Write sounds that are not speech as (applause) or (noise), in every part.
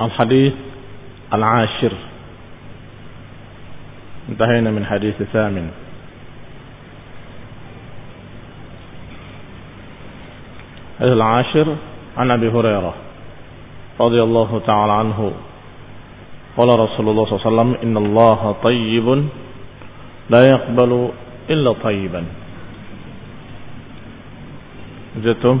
الحديث العاشر. انتهينا من حديث الثامن العاشر عن أبي هريرة رضي الله تعالى عنه. قال رسول الله صلى الله عليه وسلم إن الله طيب لا يقبل إلا طيبا. جئتم؟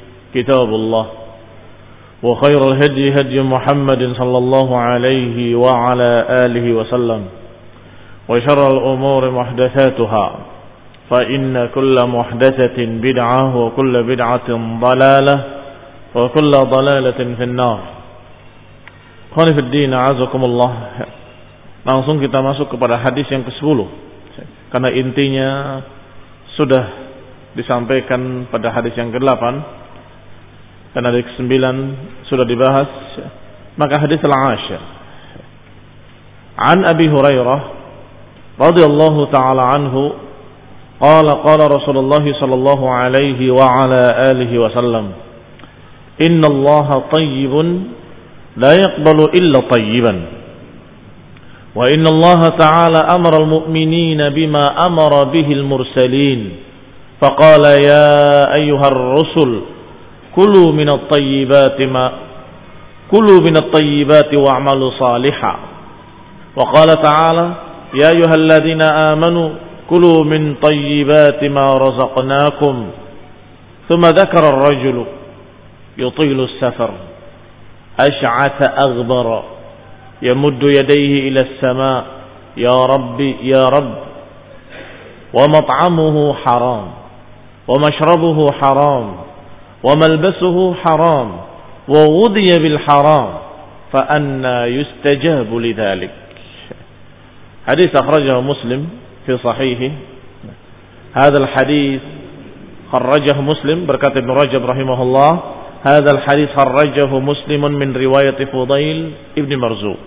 كتاب الله وخير الهدي هدي محمد صلى الله عليه وعلى آله وسلم وشر الأمور محدثاتها فإن كل محدثة بدعة وكل بدعة ضلالة وكل ضلالة في النار Khonifuddin azakumullah Langsung kita masuk kepada hadis yang ke-10 Karena intinya Sudah disampaikan pada hadis yang ke-8 dan ada kesembilan sudah dibahas. Maka hadis al-asyir an Abi Hurairah radhiyallahu taala anhu qala قال Rasulullah sallallahu alaihi wa ala alihi wasallam inna Allah tayyibun la yaqbalu illa tayyiban. Wa inna Allah ta'ala amara al-mu'minina bima amara bihi al-mursalin. Faqala ya Kulu minat tayyibati ma Kulu minat tayyibati wa'amalu saliha Wa qala ta'ala Ya ayuhalladina amanu Kulu min tayyibati ma razaqnakum Thumma dhakara rajulu Yutilu safar Ash'ata aghbara Yamuddu yadayhi ila sama Ya Rabbi, Ya Rabbi ومطعمه حرام ومشربه حرام وملبسه حرام وغذي بالحرام فأنا يستجاب لذلك. حديث أخرجه مسلم في صحيحه. هذا الحديث خرجه مسلم بركات ابن رجب رحمه الله هذا الحديث خرجه مسلم من رواية فضيل ابن مرزوق.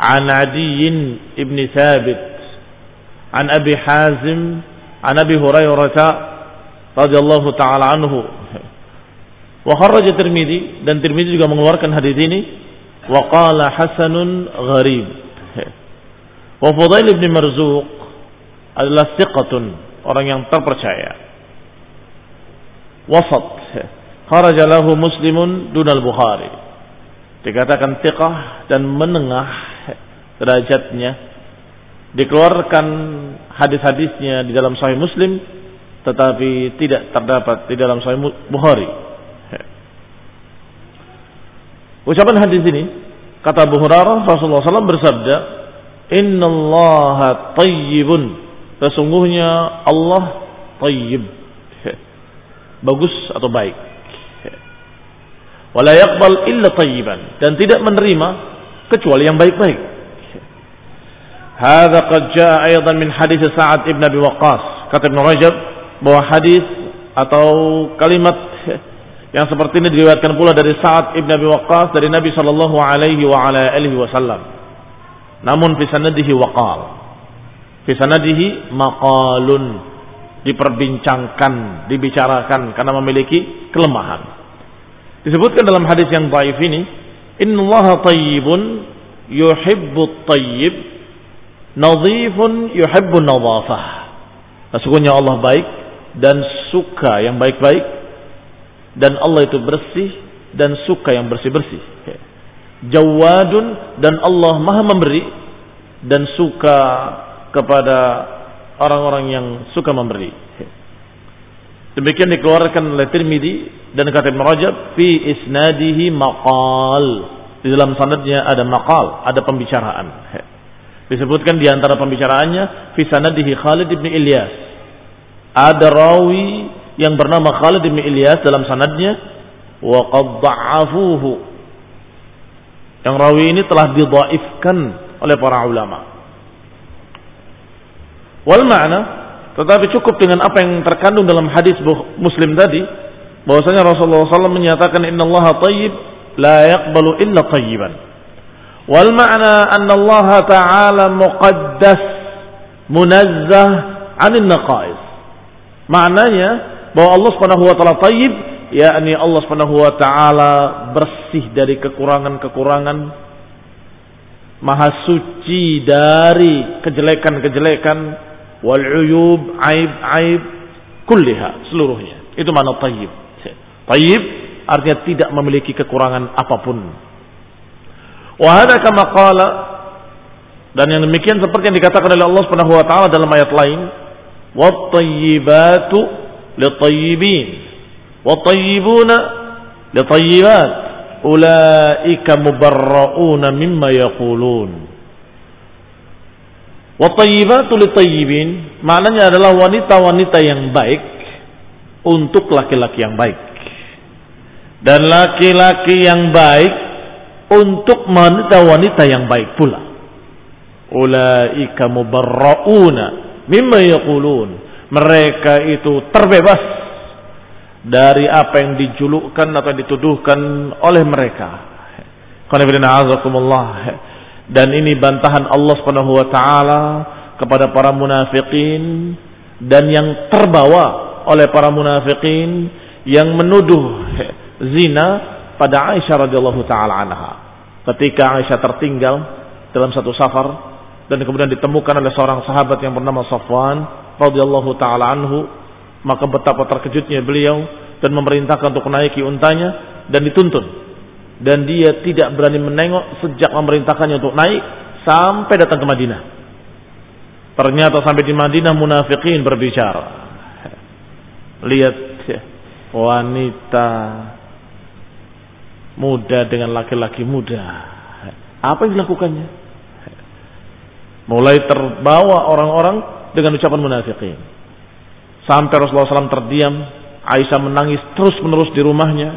عن عدي ابن ثابت عن أبي حازم عن أبي هريرة radhiyallahu taala anhu. Wa kharaja Tirmizi dan Tirmizi juga mengeluarkan hadis ini wa qala hasanun gharib. Wa Fudail bin Marzuq adalah thiqatun, orang yang terpercaya. Wasat. Kharaja lahu Muslimun dun al-Bukhari. Dikatakan thiqah dan menengah derajatnya dikeluarkan hadis-hadisnya di dalam Sahih Muslim tetapi tidak terdapat di dalam sahih bukhari ucapan hadis ini Kata Abu Hurairah Rasulullah SAW bersabda, Inna Allah tayyibun. Sesungguhnya Allah tayyib. Bagus atau baik. Wala yaqbal illa tayyiban. Dan tidak menerima kecuali yang baik-baik. Hada qad jaa aydan min hadis Sa'ad ibn Abi Waqqas. Kata Ibn Rajab bahwa hadis atau kalimat yang seperti ini diriwayatkan pula dari Sa'ad ibn Abi Waqqas dari Nabi sallallahu alaihi wa ala alihi wasallam. Namun fi sanadihi waqal. Fi sanadihi maqalun diperbincangkan, dibicarakan karena memiliki kelemahan. Disebutkan dalam hadis yang dhaif ini, "Innallaha tayyibun yuhibbut tayyib, nadhifun yuhibbun nadhafah." Sesungguhnya Allah baik dan suka yang baik-baik dan Allah itu bersih dan suka yang bersih-bersih. Jawadun dan Allah maha memberi dan suka kepada orang-orang yang suka memberi. Demikian dikeluarkan oleh Tirmidzi dan kata Ibn Rajab fi isnadihi maqal. Di dalam sanadnya ada maqal, ada pembicaraan. Disebutkan di antara pembicaraannya fi sanadihi Khalid bin Ilyas. Ada rawi yang bernama Khalid bin Ilyas dalam sanadnya wa qad. Yang rawi ini telah didhaifkan oleh para ulama. Wal ma'na tetapi cukup dengan apa yang terkandung dalam hadis Muslim tadi bahwasanya Rasulullah SAW menyatakan innallaha tayyib la yaqbalu illa tayyiban. Wal ma'na anna Allah Ta'ala muqaddas munazzah 'anil naqais. Maknanya bahwa Allah Subhanahu wa taala tayyib yakni Allah Subhanahu wa taala bersih dari kekurangan-kekurangan maha suci dari kejelekan-kejelekan wal uyub aib-aib kulliha seluruhnya. Itu mana tayyib. Tayyib artinya tidak memiliki kekurangan apa pun. Wa hada kama qala dan yang demikian seperti yang dikatakan oleh Allah Subhanahu wa taala dalam ayat lain wat tayyibatu للطيبين والطيبون لطيبات أولئك مبرؤون مما يقولون والطيبات للطيبين maknanya adalah wanita-wanita yang baik untuk laki-laki yang baik dan laki-laki yang baik untuk wanita-wanita yang baik pula ulaika mubarrauna mimma yaqulun mereka itu terbebas dari apa yang dijulukkan atau yang dituduhkan oleh mereka. Dan ini bantahan Allah Subhanahu wa taala kepada para munafikin dan yang terbawa oleh para munafikin yang menuduh zina pada Aisyah radhiyallahu taala anha. Ketika Aisyah tertinggal dalam satu safar dan kemudian ditemukan oleh seorang sahabat yang bernama Safwan radhiyallahu taala anhu. Maka betapa terkejutnya beliau dan memerintahkan untuk menaiki untanya dan dituntun. Dan dia tidak berani menengok sejak memerintahkannya untuk naik sampai datang ke Madinah. Ternyata sampai di Madinah munafikin berbicara. Lihat wanita muda dengan laki-laki muda. Apa yang dilakukannya mulai terbawa orang-orang dengan ucapan munafikin. Sampai Rasulullah SAW terdiam, Aisyah menangis terus menerus di rumahnya.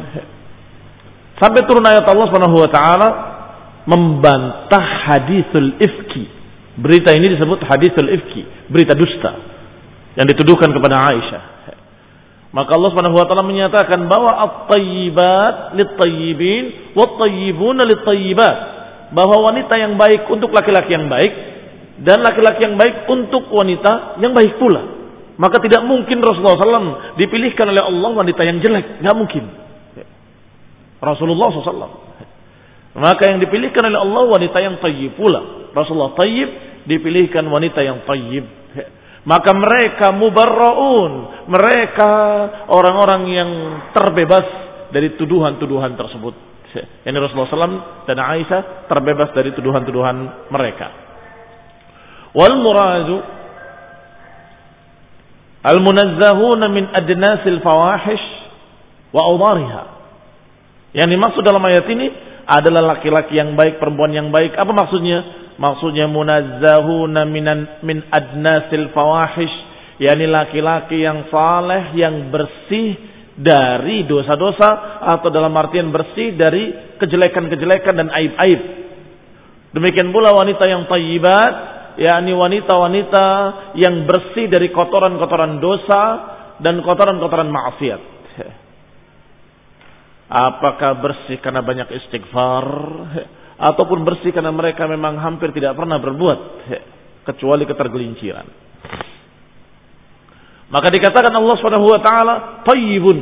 Sampai turun ayat Allah Subhanahu wa taala membantah hadisul ifki. Berita ini disebut hadisul ifki, berita dusta yang dituduhkan kepada Aisyah. Maka Allah Subhanahu wa taala menyatakan bahwa at-tayyibat lit-tayyibin wat-tayyibuna lit-tayyibat. Bahwa wanita yang baik untuk laki-laki yang baik dan laki-laki yang baik untuk wanita yang baik pula. Maka tidak mungkin Rasulullah SAW dipilihkan oleh Allah wanita yang jelek, nggak mungkin. Rasulullah SAW. Maka yang dipilihkan oleh Allah wanita yang tayyib pula. Rasulullah tayyib dipilihkan wanita yang tayyib. Maka mereka mubarraun, mereka orang-orang yang terbebas dari tuduhan-tuduhan tersebut. Ini Rasulullah SAW dan Aisyah terbebas dari tuduhan-tuduhan mereka. Wal muradu al munazzahuna min adnasil fawahish wa awdariha. Yang dimaksud dalam ayat ini adalah laki-laki yang baik, perempuan yang baik. Apa maksudnya? Maksudnya munazzahuna minan min adnasil fawahish, yakni laki-laki yang saleh, yang bersih dari dosa-dosa atau dalam artian bersih dari kejelekan-kejelekan dan aib-aib. Demikian pula wanita yang tayyibat, yakni wanita-wanita yang bersih dari kotoran-kotoran dosa dan kotoran-kotoran maksiat. Apakah bersih karena banyak istighfar ataupun bersih karena mereka memang hampir tidak pernah berbuat kecuali ketergelinciran. Maka dikatakan Allah Subhanahu wa taala thayyibun.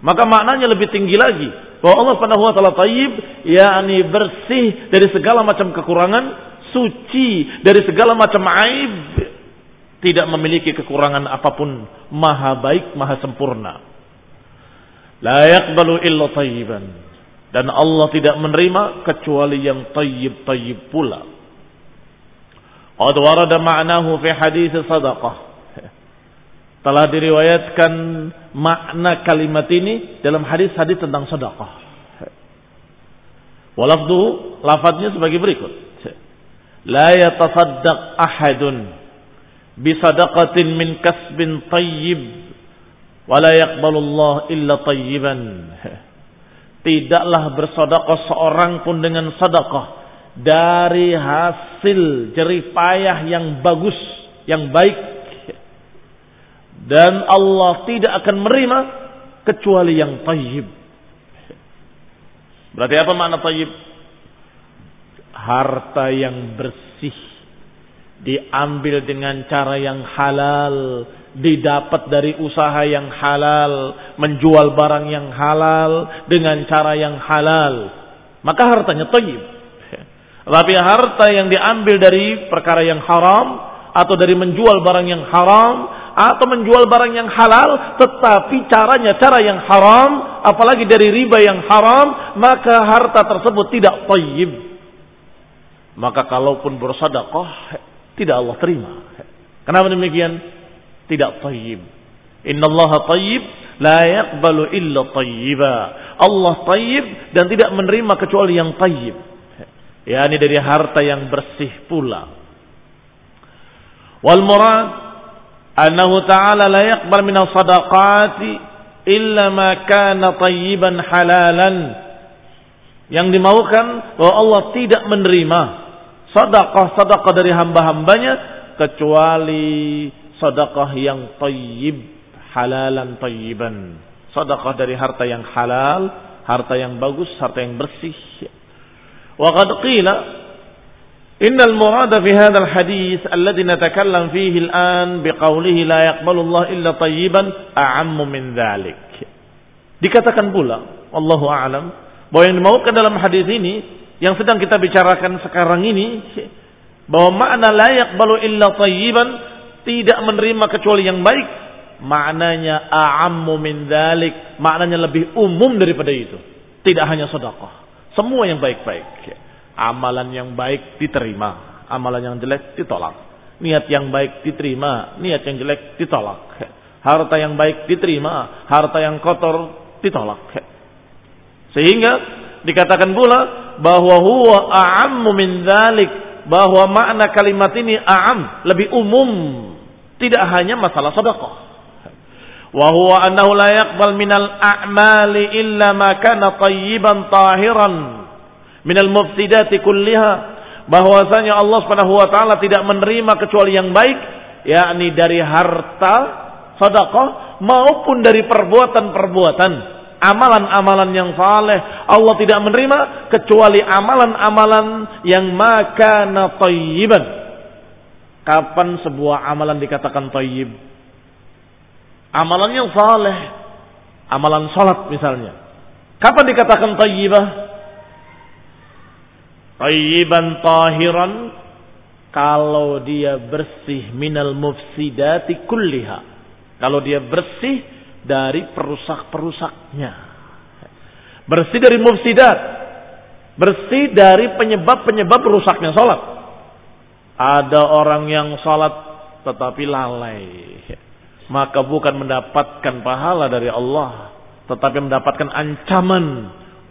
Maka maknanya lebih tinggi lagi bahwa Allah Subhanahu wa taala thayyib yakni bersih dari segala macam kekurangan, suci dari segala macam aib, tidak memiliki kekurangan apa pun, maha baik, maha sempurna. La yaqbalu illa tayyiban. Dan Allah tidak menerima kecuali yang tayyib-tayyib pula. Qad warada ma'nahu fi hadis sadaqah. (laughs) Telah diriwayatkan makna kalimat ini dalam hadis-hadis tentang sedekah. (laughs) Walafdu lafadznya sebagai berikut. La yatasaddaq ahadun bisadaqatin min kasbin tayyib wala yaqbalullah illa tayyiban. Tidaklah bersedekah seorang pun dengan sedekah dari hasil jerih payah yang bagus, yang baik. Dan Allah tidak akan menerima kecuali yang tayyib. Berarti apa makna tayyib? Harta yang bersih diambil dengan cara yang halal didapat dari usaha yang halal, menjual barang yang halal dengan cara yang halal, maka hartanya thayyib. (laughs) Tapi harta yang diambil dari perkara yang haram atau dari menjual barang yang haram atau menjual barang yang halal tetapi caranya cara yang haram apalagi dari riba yang haram maka harta tersebut tidak thayyib. Maka kalaupun bersedekah tidak Allah terima. Kenapa demikian? tidak tayyib. Allah tayyib la yaqbalu illa tayyiba. Allah tayyib dan tidak menerima kecuali yang tayyib. Ya, ini dari harta yang bersih pula. Wal murad annahu ta'ala la yaqbal min sadaqati illa ma kana tayyiban halalan. Yang dimaukan bahwa Allah tidak menerima sedekah-sedekah dari hamba-hambanya kecuali sedekah yang tayyib, halalan tayyiban. Sedekah dari harta yang halal, harta yang bagus, harta yang bersih. Wa qad qila innal murada fi hadzal hadis alladhi natakallam fihi al-an biqaulihi la yaqbalu Allah illa tayyiban a'ammu min dhalik. Dikatakan pula, wallahu a'lam, bahwa yang dimaukan dalam hadis ini yang sedang kita bicarakan sekarang ini bahwa makna layak balu illa tayyiban tidak menerima kecuali yang baik, maknanya a'ammu min dzalik, maknanya lebih umum daripada itu. Tidak hanya sedekah, semua yang baik-baik. Amalan yang baik diterima, amalan yang jelek ditolak. Niat yang baik diterima, niat yang jelek ditolak. Harta yang baik diterima, harta yang kotor ditolak. Sehingga dikatakan pula bahwa huwa a'ammu min dzalik bahwa makna kalimat ini a'am, lebih umum tidak hanya masalah sedekah. Wa huwa annahu la yaqbal minal a'mali illa ma kana tayyiban tahiran minal mufsidati kulliha. Bahwasanya Allah Subhanahu wa taala tidak menerima kecuali yang baik, yakni dari harta sedekah maupun dari perbuatan-perbuatan amalan-amalan yang saleh Allah tidak menerima kecuali amalan-amalan yang makana tayyiban Kapan sebuah amalan dikatakan tayyib? Amalan yang saleh, amalan salat misalnya. Kapan dikatakan tayyibah? Tayyiban tahiran kalau dia bersih minal mufsidati kulliha. Kalau dia bersih dari perusak-perusaknya. Bersih dari mufsidat. Bersih dari penyebab-penyebab rusaknya salat. Ada orang yang salat tetapi lalai. Maka bukan mendapatkan pahala dari Allah. Tetapi mendapatkan ancaman.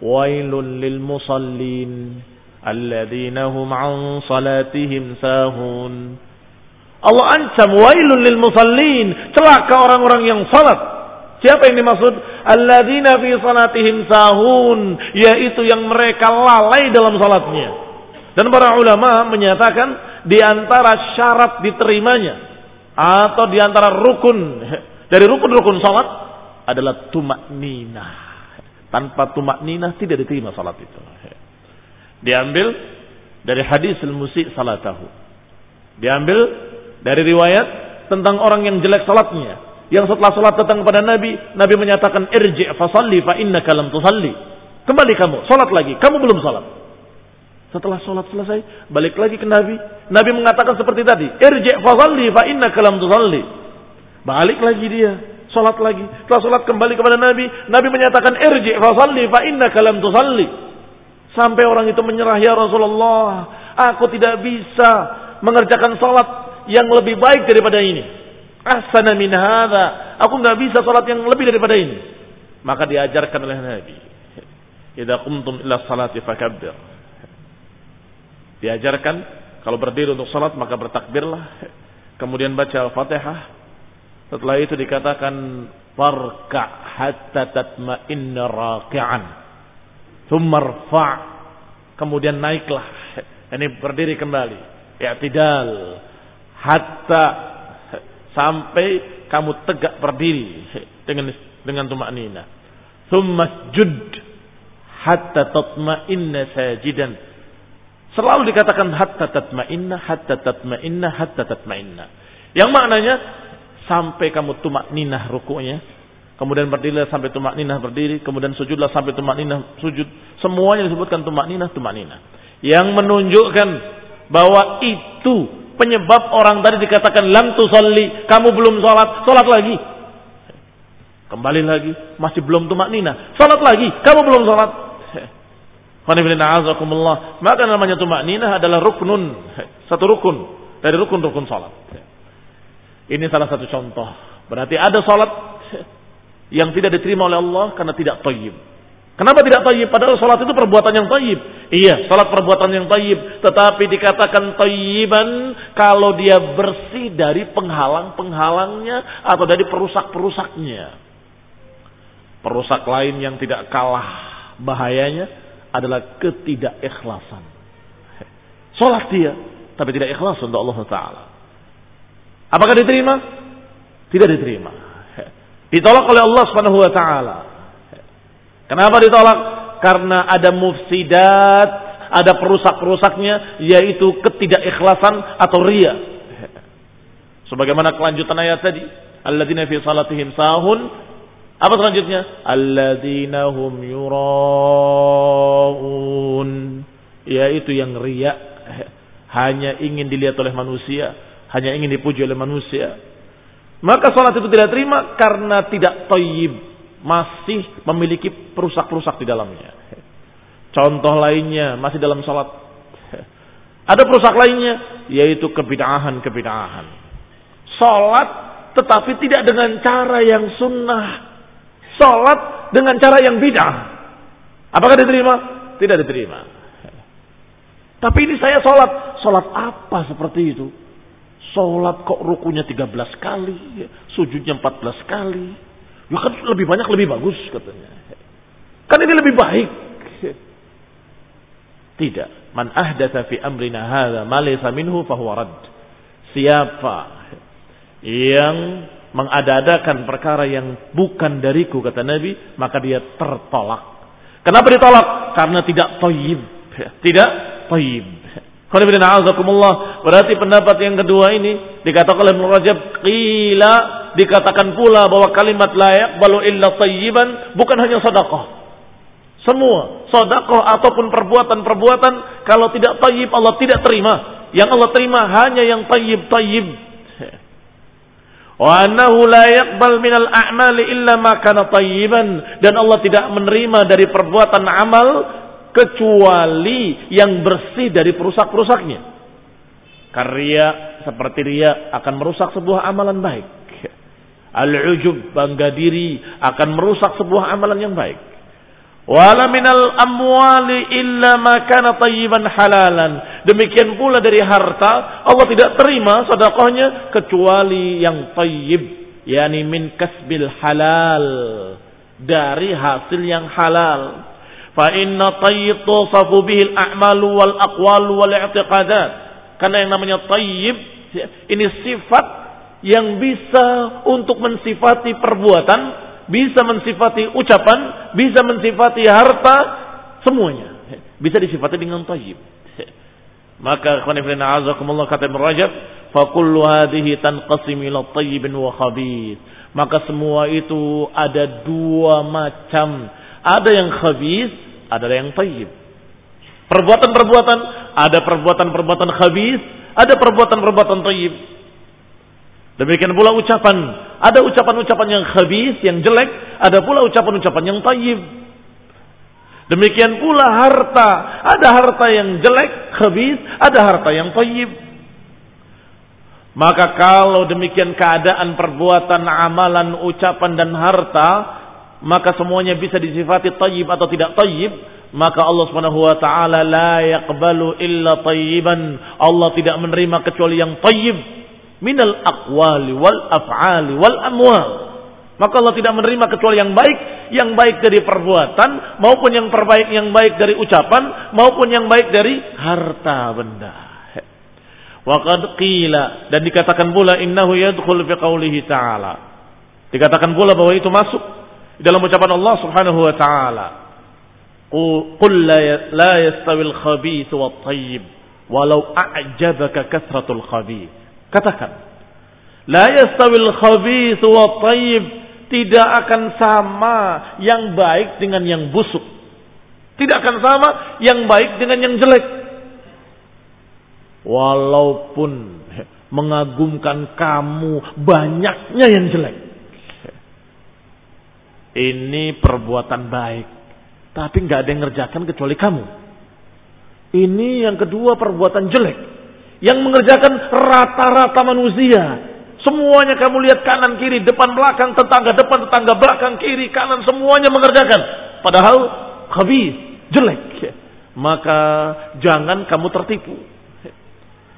wailul lil musallin alladzina hum an salatihim sahun. Allah ancam wailul lil musallin, celaka orang-orang yang salat Siapa yang dimaksud? Alladzina fi salatihim sahun, yaitu yang mereka lalai dalam salatnya. Dan para ulama menyatakan di antara syarat diterimanya atau di antara rukun dari rukun-rukun salat adalah tumak nina. Tanpa tumak nina tidak diterima salat itu. Diambil dari hadis al-musi salatahu. Diambil dari riwayat tentang orang yang jelek salatnya yang setelah sholat datang kepada Nabi, Nabi menyatakan irji fasalli fa innaka lam tusalli. Kembali kamu, sholat lagi. Kamu belum sholat. Setelah sholat selesai, balik lagi ke Nabi. Nabi mengatakan seperti tadi, irji fasalli fa innaka lam tusalli. Balik lagi dia, sholat lagi. Setelah sholat kembali kepada Nabi, Nabi menyatakan irji fasalli fa innaka lam tusalli. Sampai orang itu menyerah, ya Rasulullah, aku tidak bisa mengerjakan sholat yang lebih baik daripada ini. Ahsana min hadha. Aku nggak bisa salat yang lebih daripada ini. Maka diajarkan oleh Nabi. Idza qumtum ila salati fakabbir. Diajarkan kalau berdiri untuk salat maka bertakbirlah. Kemudian baca Al-Fatihah. Setelah itu dikatakan farka hatta tatma'inna raki'an. Tsumma Kemudian naiklah. Ini berdiri kembali. I'tidal. Hatta sampai kamu tegak berdiri dengan dengan tumak nina. Thumma jud hatta tatma'inna sajidan. Selalu dikatakan hatta tatma'inna, hatta tatma'inna, hatta tatma'inna. Yang maknanya sampai kamu tumak ninah rukunya, kemudian berdiri sampai tumak ninah berdiri, kemudian sujudlah sampai tumak ninah sujud. Semuanya disebutkan tumak ninah, tumak ninah. Yang menunjukkan bahwa itu penyebab orang tadi dikatakan lam tusalli, kamu belum sholat, sholat lagi. Kembali lagi, masih belum tumak nina. Sholat lagi, kamu belum sholat. (laughs) Maka namanya tumak nina adalah ruknun. (laughs) Satu rukun. Dari rukun-rukun sholat. (laughs) Ini salah satu contoh. Berarti ada sholat yang tidak diterima oleh Allah karena tidak tayyib. Kenapa tidak tayyib? Padahal sholat itu perbuatan yang tayyib. Iya, sholat perbuatan yang tayyib. Tetapi dikatakan tayyiban kalau dia bersih dari penghalang-penghalangnya atau dari perusak-perusaknya. Perusak lain yang tidak kalah bahayanya adalah ketidakikhlasan. Sholat dia, tapi tidak ikhlas untuk Allah Ta'ala. Apakah diterima? Tidak diterima. Ditolak oleh Allah Subhanahu wa taala. Kenapa ditolak? Karena ada mufsidat, ada perusak-perusaknya, yaitu ketidakikhlasan atau ria. Sebagaimana kelanjutan ayat tadi, alladzina fi salatihim sahun. Apa selanjutnya? Alladzina hum yuraun. Yaitu yang ria, hanya ingin dilihat oleh manusia, hanya ingin dipuji oleh manusia. Maka salat itu tidak terima karena tidak toyib, masih memiliki perusak-perusak di dalamnya. Contoh lainnya masih dalam salat. Ada perusak lainnya yaitu kebidahan-kebidahan. Salat tetapi tidak dengan cara yang sunnah. Salat dengan cara yang bid'ah. Apakah diterima? Tidak diterima. Tapi ini saya salat. Salat apa seperti itu? Salat kok rukunya 13 kali, sujudnya 14 kali, Ya kan lebih banyak lebih bagus katanya. Kan ini lebih baik. Tidak. Man ahdatha fi amrina hadha ma minhu fahuwa rad. Siapa yang mengadakan perkara yang bukan dariku kata Nabi, maka dia tertolak. Kenapa ditolak? Karena tidak toyib. Tidak toyib. Berarti pendapat yang kedua ini dikatakan oleh Ibn Rajab dikatakan pula bahwa kalimat layak balu illa tayyiban bukan hanya sedekah. Semua sedekah ataupun perbuatan-perbuatan kalau tidak tayyib Allah tidak terima. Yang Allah terima hanya yang tayyib-tayyib. Wa annahu la yaqbal minal a'mali illa ma kana dan Allah tidak menerima dari perbuatan amal kecuali yang bersih dari perusak-perusaknya. Karya seperti ria akan merusak sebuah amalan baik. Al-ujub bangga diri akan merusak sebuah amalan yang baik. Wala minal amwali illa ma kana tayyiban halalan. Demikian pula dari harta, Allah tidak terima sedekahnya kecuali yang tayyib, yakni min kasbil halal, dari hasil yang halal. Fa inna tayyib tusafu bihi al-a'malu wal aqwalu wal i'tiqadat. Karena yang namanya tayyib ini sifat yang bisa untuk mensifati perbuatan bisa mensifati ucapan, bisa mensifati harta, semuanya. Bisa disifati dengan tayyib. Maka khoniflina azakumullah kata Ibn Rajab, kullu hadhihi tanqasim ila tayyibin wa khabith. Maka semua itu ada dua macam. Ada yang khabith, ada yang tayyib. Perbuatan-perbuatan, ada perbuatan-perbuatan khabith, ada perbuatan-perbuatan tayyib. Demikian pula ucapan. Ada ucapan-ucapan yang khabis, yang jelek. Ada pula ucapan-ucapan yang tayyib. Demikian pula harta. Ada harta yang jelek, khabis. Ada harta yang tayyib. Maka kalau demikian keadaan perbuatan, amalan, ucapan dan harta, maka semuanya bisa disifati tayyib atau tidak tayyib, maka Allah Subhanahu wa taala la yaqbalu illa tayyiban. Allah tidak menerima kecuali yang tayyib minal aqwali wal af'ali wal amwal. Maka Allah tidak menerima kecuali yang baik, yang baik dari perbuatan maupun yang terbaik yang baik dari ucapan maupun yang baik dari harta benda. Wa qad qila dan dikatakan pula innahu yadkhul fi qoulihi ta'ala. Dikatakan pula bahwa itu masuk dalam ucapan Allah Subhanahu wa taala. Qul la yastawil khabith wat tayyib walau a'jabaka kasratul khabith. Katakan. La yastawil khabith wa tayyib. Tidak akan sama yang baik dengan yang busuk. Tidak akan sama yang baik dengan yang jelek. Walaupun mengagumkan kamu banyaknya yang jelek. Ini perbuatan baik. Tapi nggak ada yang ngerjakan kecuali kamu. Ini yang kedua perbuatan jelek yang mengerjakan rata-rata manusia. Semuanya kamu lihat kanan kiri, depan belakang, tetangga depan, tetangga belakang, kiri, kanan, semuanya mengerjakan. Padahal habis, jelek. Maka jangan kamu tertipu.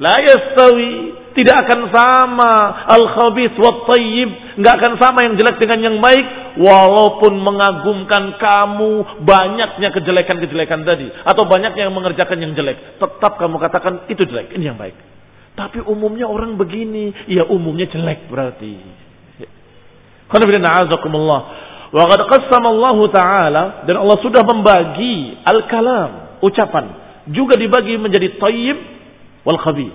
La yastawi. Tidak akan sama al khabith wa tayyib, nggak akan sama yang jelek dengan yang baik. Walaupun mengagumkan kamu banyaknya kejelekan-kejelekan tadi. Atau banyaknya yang mengerjakan yang jelek, tetap kamu katakan itu jelek, ini yang baik. Tapi umumnya orang begini, ya umumnya jelek berarti. Wa qad qassama Allah Ta'ala. Dan Allah sudah membagi al-kalam, ucapan, juga dibagi menjadi tayyib والخبير.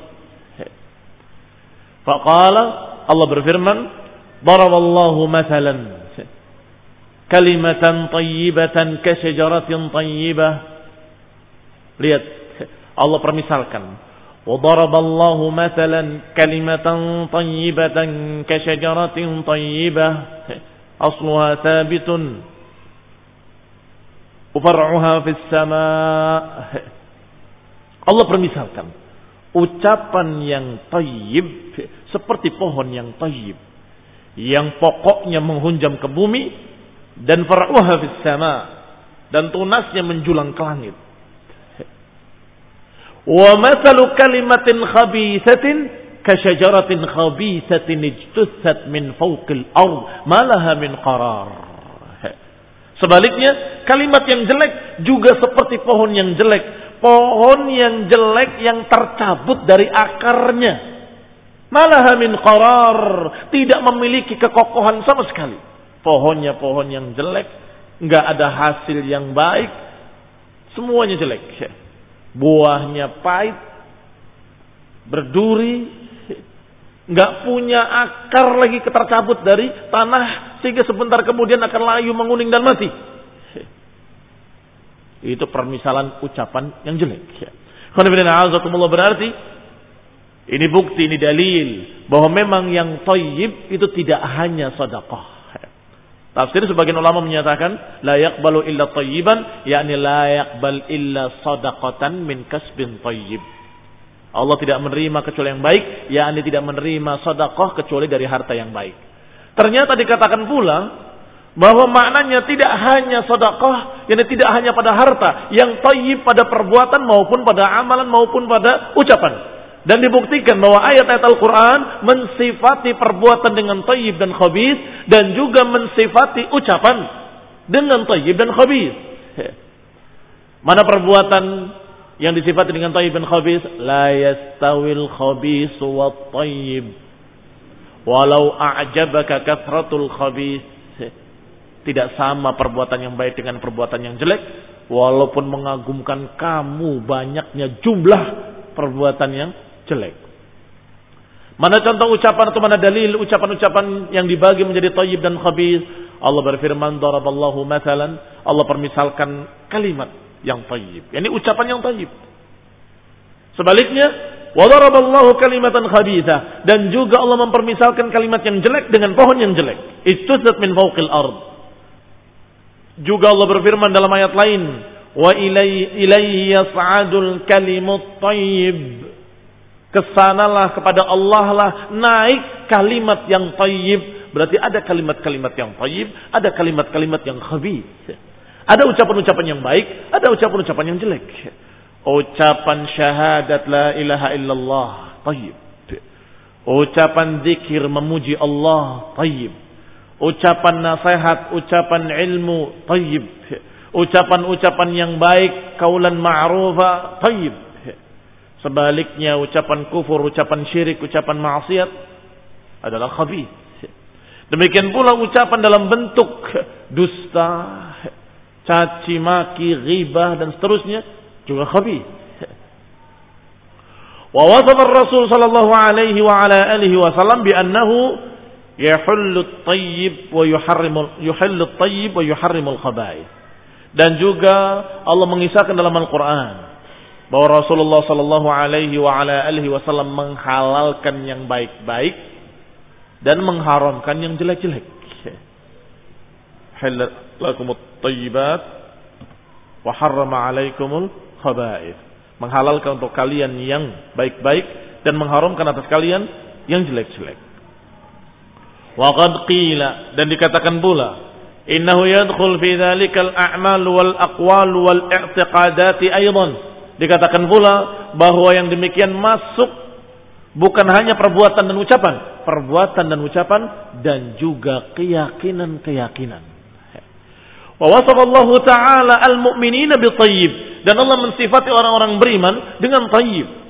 فقال الله برفرمن ضرب الله مثلا كلمة طيبة كشجرة طيبة. لذلك Allah permisalkan. وَضَرَبَ اللَّهُ مَثَلًا كَلِمَةً طَيِّبَةً كَشَجَرَةٍ طَيِّبَةٍ. أَصْلُهَا ثَابِتٌ. وَفَرْعُهَا فِي السَّمَاءِ. Allah permisalkan. Ucapan yang tayyib seperti pohon yang tayyib yang pokoknya menghunjam ke bumi dan far'uha fis sama dan tunasnya menjulang ke langit. Wa mathalu kalimatin khabithatin kasyajaratin khabithatin ijtussat min fawqil ard ma laha min qarar. Sebaliknya, kalimat yang jelek juga seperti pohon yang jelek pohon yang jelek yang tercabut dari akarnya. Malah min qarar, tidak memiliki kekokohan sama sekali. Pohonnya pohon yang jelek, nggak ada hasil yang baik, semuanya jelek. Buahnya pahit, berduri, nggak punya akar lagi ketercabut dari tanah sehingga sebentar kemudian akan layu menguning dan mati. Itu permisalan ucapan yang jelek. Alhamdulillah berarti ini bukti, ini dalil bahwa memang yang toyib itu tidak hanya sedekah. Tafsir sebagian ulama menyatakan la yaqbalu illa tayyiban yakni la yaqbal illa sadaqatan min kasbin tayyib. Allah tidak menerima kecuali yang baik, yakni tidak menerima sedekah kecuali dari harta yang baik. Ternyata dikatakan pula bahwa maknanya tidak hanya sedekah, yang tidak hanya pada harta, yang thayyib pada perbuatan maupun pada amalan maupun pada ucapan. Dan dibuktikan bahwa ayat-ayat Al-Quran mensifati perbuatan dengan thayyib dan khabis dan juga mensifati ucapan dengan thayyib dan khabis. Mana perbuatan yang disifati dengan thayyib dan khabis? La yastawil khabis wa thayyib. Walau a'jabaka kathratul khabis tidak sama perbuatan yang baik dengan perbuatan yang jelek. Walaupun mengagumkan kamu banyaknya jumlah perbuatan yang jelek. Mana contoh ucapan atau mana dalil ucapan-ucapan yang dibagi menjadi tayyib dan khabis. Allah berfirman, Daraballahu mathalan. Allah permisalkan kalimat yang tayyib. Ini ucapan yang tayyib. Sebaliknya, Wadaraballahu kalimatan khabitha. Dan juga Allah mempermisalkan kalimat yang jelek dengan pohon yang jelek. Istuzat min fawqil ard. Juga Allah berfirman dalam ayat lain, "Wa ilaihi yas'adul kalimut thayyib." Ke sanalah kepada Allah lah naik kalimat yang thayyib. Berarti ada kalimat-kalimat yang thayyib, ada kalimat-kalimat yang khabith. Ada ucapan-ucapan yang baik, ada ucapan-ucapan yang jelek. Ucapan syahadat la ilaha illallah, thayyib. Ucapan zikir memuji Allah, thayyib ucapan nasihat, ucapan ilmu, tayyib. Ucapan-ucapan yang baik, kaulan ma'rufa, tayyib. Sebaliknya ucapan kufur, ucapan syirik, ucapan maksiat adalah khabith. Demikian pula ucapan dalam bentuk dusta, caci maki, ghibah dan seterusnya juga khabith. Wa wasafa Rasul sallallahu alaihi wa ala alihi wasallam bi annahu yahullu tayyib wa yuharrimu yuhillu tayyib wa yuharrimul khaba'ith. Dan juga Allah mengisahkan dalam Al-Qur'an bahwa Rasulullah sallallahu alaihi wa ala alihi wasallam menghalalkan yang baik-baik dan mengharamkan yang jelek-jelek. Halat lakumut tayyibat wa harrama alaikumul khaba'ith. Menghalalkan untuk kalian yang baik-baik dan mengharamkan atas kalian yang jelek-jelek. Waqad qila dan dikatakan pula innahu yadkhul fi dzalikal a'mal wal aqwal wal i'tiqadati aidan. Dikatakan pula bahwa yang demikian masuk bukan hanya perbuatan dan ucapan, perbuatan dan ucapan dan juga keyakinan-keyakinan. Wa wasafa Allah taala al-mu'minina bi dan Allah mensifati orang-orang beriman dengan thayyib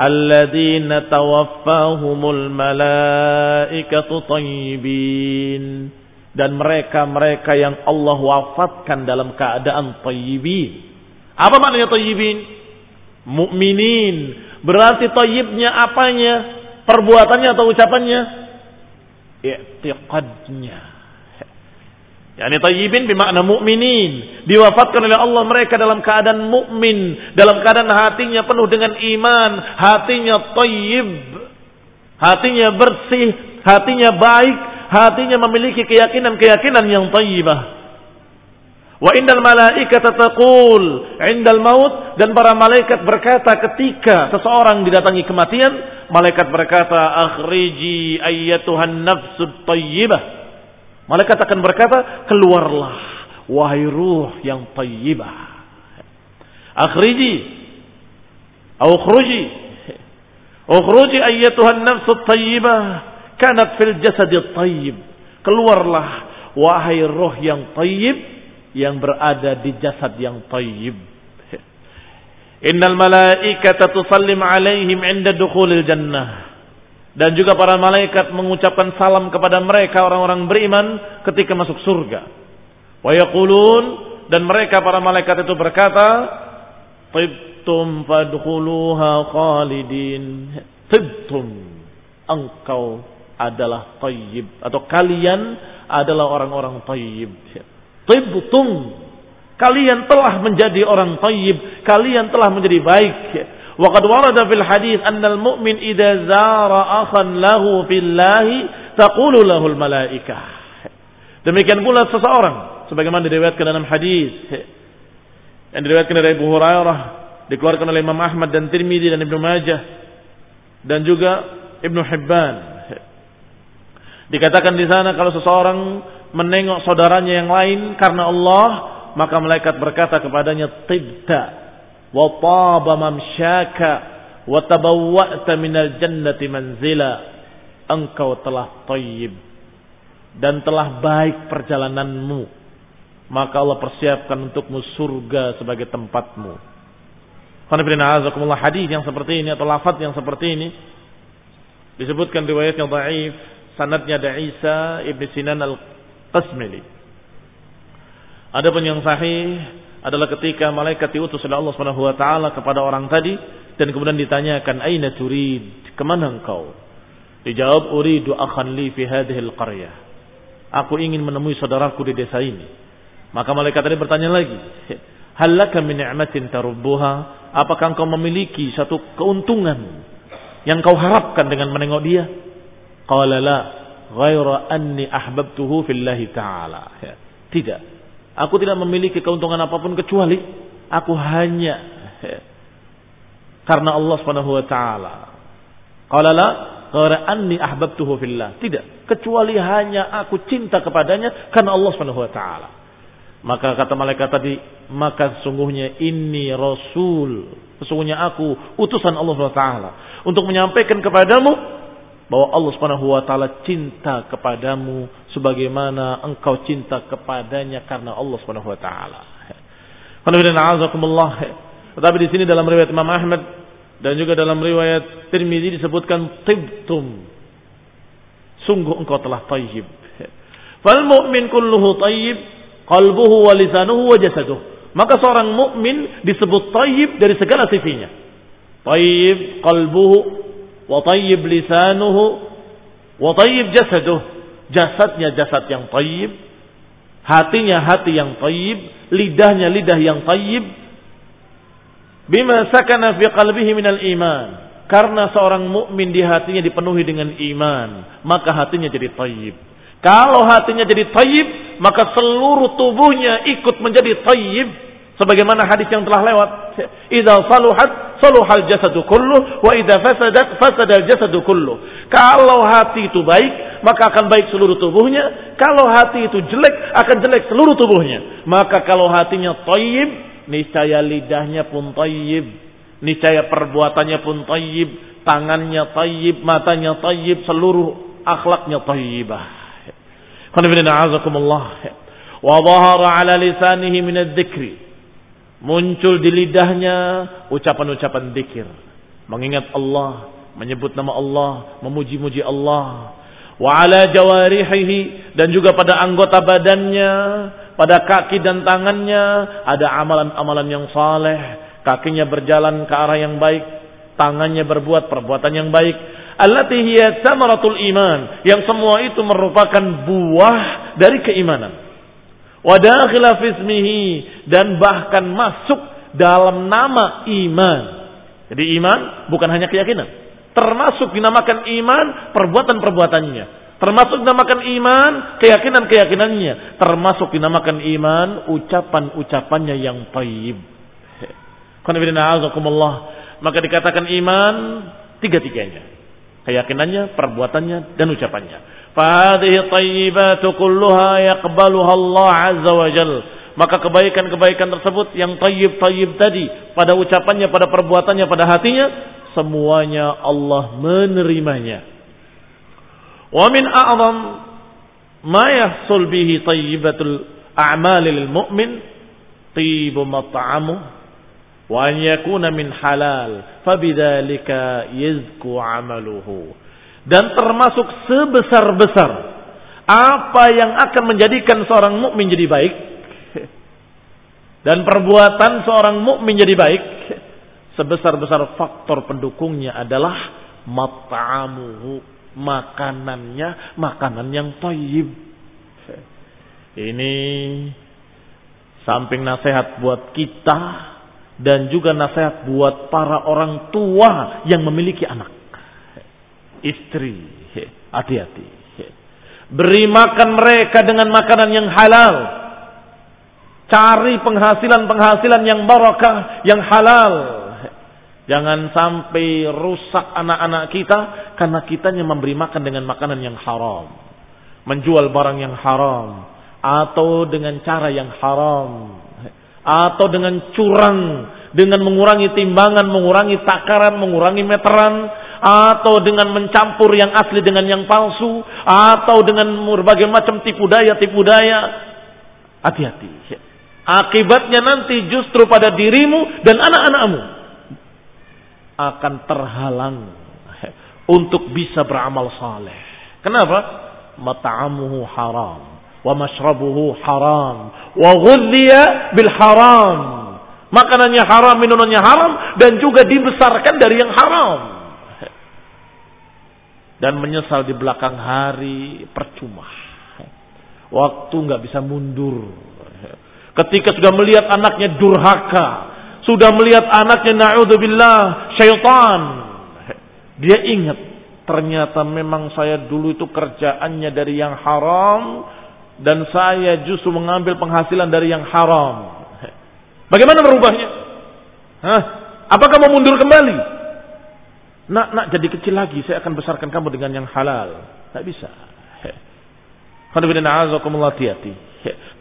alladzina tawaffahumul malaikatu tayyibin dan mereka-mereka yang Allah wafatkan dalam keadaan tayyibin. Apa maknanya tayyibin? Mukminin. Berarti tayyibnya apanya? Perbuatannya atau ucapannya? I'tiqadnya. Yani tayyibin bermakna mukminin. Diwafatkan oleh Allah mereka dalam keadaan mukmin, dalam keadaan hatinya penuh dengan iman, hatinya tayyib, hatinya bersih, hatinya baik, hatinya memiliki keyakinan-keyakinan yang tayyibah. Wa indal malaikata taqul. Indal maut. Dan para malaikat berkata ketika seseorang didatangi kematian, malaikat berkata akhriji ayyatuhan nafsut tayyibah Malaikat akan berkata, keluarlah wahai ruh yang tayyibah. Akhriji atau khruji. Ukhruji ayyatuhan nafsu tayyibah kanat fil jasad tayyib. Keluarlah wahai roh yang tayyib yang berada di jasad yang tayyib. Innal malaikata tusallim alaihim inda dukhulil jannah. Dan juga para malaikat mengucapkan salam kepada mereka orang-orang beriman ketika masuk surga. Wa yaqulun dan mereka para malaikat itu berkata, "Tibtum fadkhuluha khalidin." Tibtum. Engkau adalah tayyib atau kalian adalah orang-orang tayyib. Tibtum. Kalian telah menjadi orang tayyib, kalian telah menjadi baik وقد ورد في الحديث أن المؤمن إذا زار أخا له في الله تقول له الملائكة Demikian pula seseorang sebagaimana diriwayatkan dalam hadis yang diriwayatkan dari Abu Hurairah dikeluarkan oleh Imam Ahmad dan Tirmidzi dan Ibnu Majah dan juga Ibnu Hibban. Dikatakan di sana kalau seseorang menengok saudaranya yang lain karena Allah, maka malaikat berkata kepadanya tibta wa taba mamsyaka wa tabawwa'ta minal jannati manzila." Engkau telah thayyib dan telah baik perjalananmu. Maka Allah persiapkan untukmu surga sebagai tempatmu. Hadis yang seperti ini atau lafaz yang seperti ini disebutkan riwayat yang dhaif, sanadnya ada Isa ibn Sinan al-Qasmili. Adapun yang sahih adalah ketika malaikat diutus oleh Allah Subhanahu wa taala kepada orang tadi dan kemudian ditanyakan aina turid? Ke mana engkau? Dijawab uridu akhan li fi hadhihi al-qaryah aku ingin menemui saudaraku di desa ini. Maka malaikat tadi bertanya lagi (laughs) hal laka min ni'matin tarubbuha? Apakah engkau memiliki satu keuntungan yang kau harapkan dengan menengok dia? Qala la ghaira anni ahbabtuhu fillahi ta'ala. Ya. tidak Aku tidak memiliki keuntungan apa pun kecuali aku hanya karena Allah Subhanahu wa taala. Qala la anni ahbabtuhu fillah. Tidak, kecuali hanya aku cinta kepadanya karena Allah Subhanahu wa taala. Maka kata malaikat tadi, maka sesungguhnya ini rasul, sesungguhnya aku utusan Allah Subhanahu wa taala untuk menyampaikan kepadamu bahwa Allah Subhanahu wa taala cinta kepadamu sebagaimana engkau cinta kepadanya karena Allah Subhanahu wa taala. Tetapi di sini dalam riwayat Imam Ahmad dan juga dalam riwayat Tirmizi disebutkan tibtum. Sungguh engkau telah tayyib. Fal mu'min kulluhu tayyib, qalbuhu wa lisanuhu wa jasaduhu. Maka seorang mukmin disebut tayyib dari segala sisinya. Tayyib qalbuhu wa tayyib lisanuhu wa tayyib jasaduhu jasadnya jasad yang tayyib. Hatinya hati yang tayyib. Lidahnya lidah yang tayyib. Bima sakana fi qalbihi minal iman. Karena seorang mukmin di hatinya dipenuhi dengan iman maka hatinya jadi tayyib. Kalau hatinya jadi tayyib maka seluruh tubuhnya ikut menjadi tayyib. Sebagaimana hadis yang telah lewat. Idza saluhat saluhal jasadu kullu wa idza fasadat fasadal jasadu kullu. Kalau hati itu baik, maka akan baik seluruh tubuhnya. Kalau hati itu jelek, akan jelek seluruh tubuhnya. Maka kalau hatinya thayyib, niscaya lidahnya pun thayyib, niscaya perbuatannya pun thayyib, tangannya thayyib, matanya thayyib, seluruh akhlaknya thayyibah. Wa dhahara ala lisanihi min adh-dhikri muncul di lidahnya ucapan-ucapan zikir, mengingat Allah, menyebut nama Allah, memuji-muji Allah. Wa ala jawarihi dan juga pada anggota badannya, pada kaki dan tangannya ada amalan-amalan yang saleh, kakinya berjalan ke arah yang baik, tangannya berbuat perbuatan yang baik. Allati hiya samaratul iman, yang semua itu merupakan buah dari keimanan. Wadakhila fismihi dan bahkan masuk dalam nama iman. Jadi iman bukan hanya keyakinan, termasuk dinamakan iman perbuatan-perbuatannya, termasuk dinamakan iman keyakinan-keyakinannya, termasuk dinamakan iman ucapan-ucapannya yang taib. Maka dikatakan iman tiga-tiganya. Keyakinannya, perbuatannya, dan ucapannya. فهذه الطيبات كلها يقبلها الله عز وجل maka kebaikan-kebaikan tersebut yang tayyib-tayyib tadi pada ucapannya, pada perbuatannya, pada hatinya semuanya Allah menerimanya. Wa min a'zam ma yahsul bihi tayyibatul a'mal lil mu'min tibu mat'amu wa an yakuna min halal fabidzalika yazku 'amaluhu dan termasuk sebesar-besar apa yang akan menjadikan seorang mukmin jadi baik. (laughs) Dan perbuatan seorang mukmin jadi baik. Sebesar-besar faktor pendukungnya adalah mat'amuhu makanannya makanan yang thayyib ini samping nasihat buat kita dan juga nasihat buat para orang tua yang memiliki anak istri. Hati-hati. Beri makan mereka dengan makanan yang halal. Cari penghasilan-penghasilan yang barakah, yang halal. Jangan sampai rusak anak-anak kita karena kitanya memberi makan dengan makanan yang haram. menjual barang yang haram atau dengan cara yang haram atau dengan curang dengan mengurangi timbangan, mengurangi takaran, mengurangi meteran atau dengan mencampur yang asli dengan yang palsu atau dengan berbagai macam tipu daya tipu daya. Hati-hati akibatnya nanti justru pada dirimu dan anak-anakmu akan terhalang untuk bisa beramal saleh. Kenapa? Mat'amuhu haram wa mashrabuhu haram wa ghudhiya bil haram. Makanannya haram minumannya haram dan juga dibesarkan dari yang haram dan menyesal di belakang hari percuma. Waktu nggak bisa mundur. Ketika sudah melihat anaknya durhaka, sudah melihat anaknya naudzubillah syaitan, dia ingat ternyata memang saya dulu itu kerjaannya dari yang haram dan saya justru mengambil penghasilan dari yang haram. Bagaimana merubahnya? Hah? Apakah mau mundur kembali? Nak, nak jadi kecil lagi, saya akan besarkan kamu dengan yang halal. Tidak bisa. hati-hati.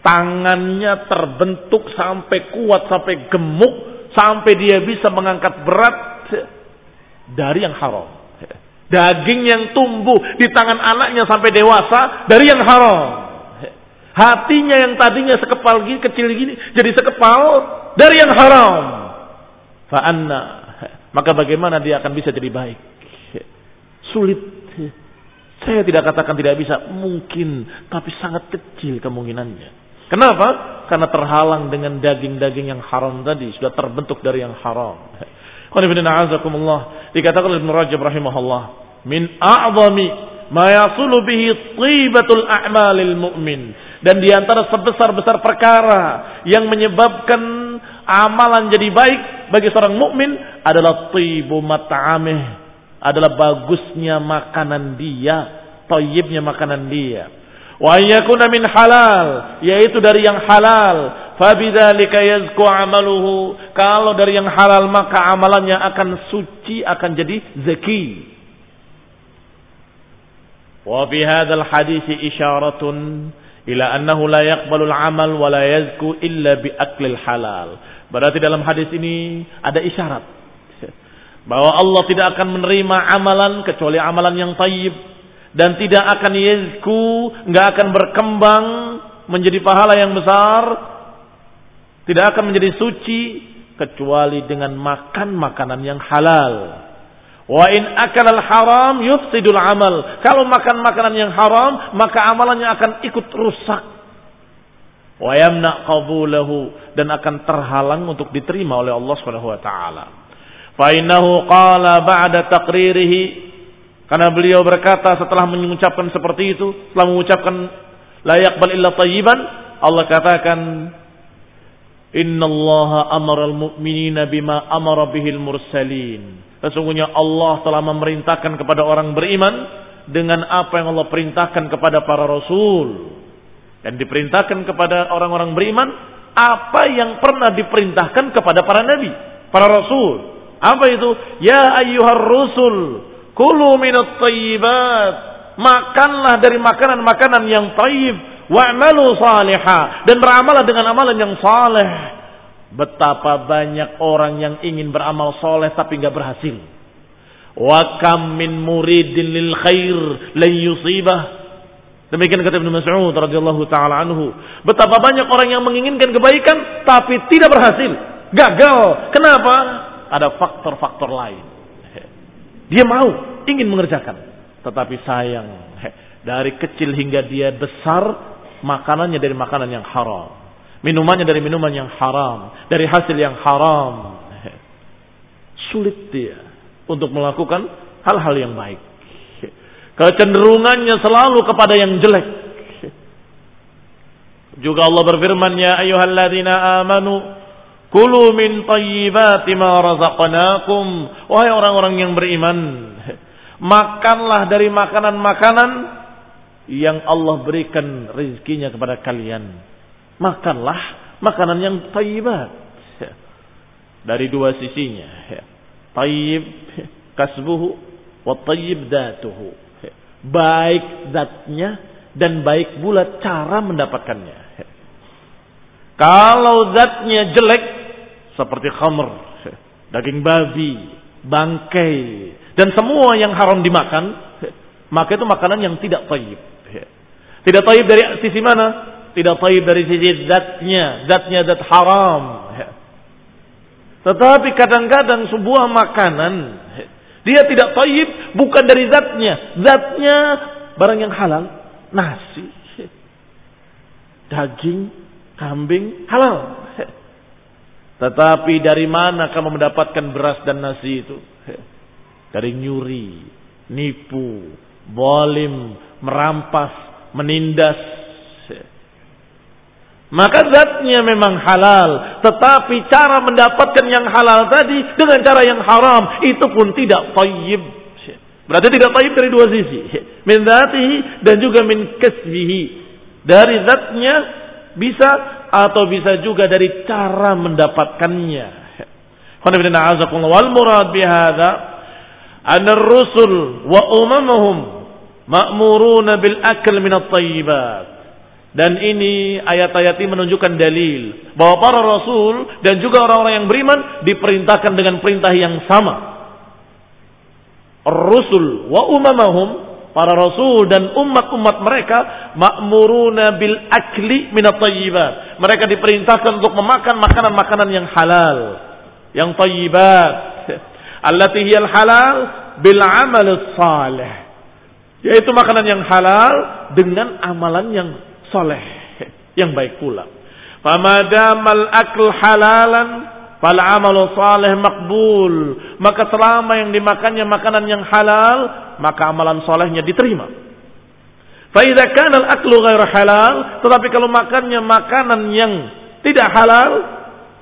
Tangannya terbentuk sampai kuat, sampai gemuk, sampai dia bisa mengangkat berat dari yang haram. Daging yang tumbuh di tangan anaknya sampai dewasa dari yang haram. Hatinya yang tadinya sekepal gini, kecil gini, jadi sekepal dari yang haram. Fa'anna maka bagaimana dia akan bisa jadi baik? Sulit. Saya tidak katakan tidak bisa, mungkin, tapi sangat kecil kemungkinannya. Kenapa? Karena terhalang dengan daging-daging yang haram tadi, sudah terbentuk dari yang haram. Dikatakan oleh Ibn Rajab rahimahullah, min a'zami ma yasulu bihi tibatul a'malil mu'min. Dan di antara sebesar-besar perkara yang menyebabkan amalan jadi baik bagi seorang mukmin adalah tibu mat'amih, adalah bagusnya makanan dia, tayyibnya makanan dia. Wa yakuna min halal, yaitu dari yang halal. Fabidzalika yazku amaluhu. Kalau dari yang halal maka amalannya akan suci, akan jadi zaki. Wa fi hadzal hadis isyaratun ila annahu la yaqbalu al-amal wa la yazku illa bi aklil halal. Berarti dalam hadis ini ada isyarat bahwa Allah tidak akan menerima amalan kecuali amalan yang tayyib dan tidak akan yazku, nggak akan berkembang menjadi pahala yang besar, tidak akan menjadi suci kecuali dengan makan makanan yang halal. Wa in akal al haram yufsidul amal. Kalau makan makanan yang haram, maka amalannya akan ikut rusak. Wa yamna qabulahu dan akan terhalang untuk diterima oleh Allah Subhanahu wa taala. Fa innahu qala ba'da taqririhi karena beliau berkata setelah mengucapkan seperti itu, setelah mengucapkan la yaqbal illa tayyiban, Allah katakan Inna Allah amara al-mu'minina bima amara bihil mursalin. Sesungguhnya Allah telah memerintahkan kepada orang beriman dengan apa yang Allah perintahkan kepada para rasul. Dan diperintahkan kepada orang-orang beriman apa yang pernah diperintahkan kepada para nabi, para rasul. Apa itu? Ya ayyuhar rusul, kulu minat tayyibat. Makanlah dari makanan-makanan yang tayyib. Wa'malu salihah. Dan beramalah dengan amalan yang saleh. Betapa banyak orang yang ingin beramal soleh tapi nggak berhasil. Wa kam min muridin lil khair lan yusibah Demikian kata Ibnu Mas'ud radhiyallahu taala anhu. Betapa banyak orang yang menginginkan kebaikan tapi tidak berhasil, gagal. Kenapa? Ada faktor-faktor lain. Dia mau, ingin mengerjakan, tetapi sayang dari kecil hingga dia besar makanannya dari makanan yang haram. Minumannya dari minuman yang haram, dari hasil yang haram. Sulit dia untuk melakukan hal-hal yang baik. Kecenderungannya selalu kepada yang jelek. Juga Allah berfirman, Ya ayuhalladzina amanu, Kulu min tayyibati ma razaqnakum. Wahai orang-orang yang beriman, makanlah dari makanan-makanan yang Allah berikan rezekinya kepada kalian. Makanlah makanan yang tayyibat. Dari dua sisinya. Tayyib kasbuhu wa tayyib datuhu baik zatnya dan baik pula cara mendapatkannya. Kalau zatnya jelek seperti khamr, daging babi, bangkai dan semua yang haram dimakan, maka itu makanan yang tidak taib. Tidak taib dari sisi mana? Tidak taib dari sisi zatnya, zatnya zat haram. Tetapi kadang-kadang sebuah makanan dia tidak taib bukan dari zatnya, zatnya barang yang halal, nasi, daging, kambing halal. Tetapi dari mana kamu mendapatkan beras dan nasi itu? Dari nyuri, nipu, bolim, merampas, menindas. Maka zatnya memang halal, tetapi cara mendapatkan yang halal tadi dengan cara yang haram itu pun tidak tayyib. Berarti tidak tayyib dari dua sisi. Min dan juga min kasbihi. Dari zatnya bisa atau bisa juga dari cara mendapatkannya. Wal murad bihadza anna ar-rusul wa umamuhum ma'muruna bil akl min at-tayyibat. Dan ini ayat-ayat ini menunjukkan dalil bahwa para rasul dan juga orang-orang yang beriman diperintahkan dengan perintah yang sama. Ar-rusul wa umamahum para rasul dan umat-umat mereka ma'muruna bil akli minat tayyibat. Mereka diperintahkan untuk memakan makanan-makanan yang halal, yang tayyibat. (laughs) Allati hiyal halal bil amal salih. Yaitu makanan yang halal dengan amalan yang soleh, yang baik pula. Famadamal akl halalan Fal amalu salih makbul. Maka selama yang dimakannya makanan yang halal, maka amalan solehnya diterima. Faidah kanal aklu ghair halal, tetapi kalau makannya makanan yang tidak halal,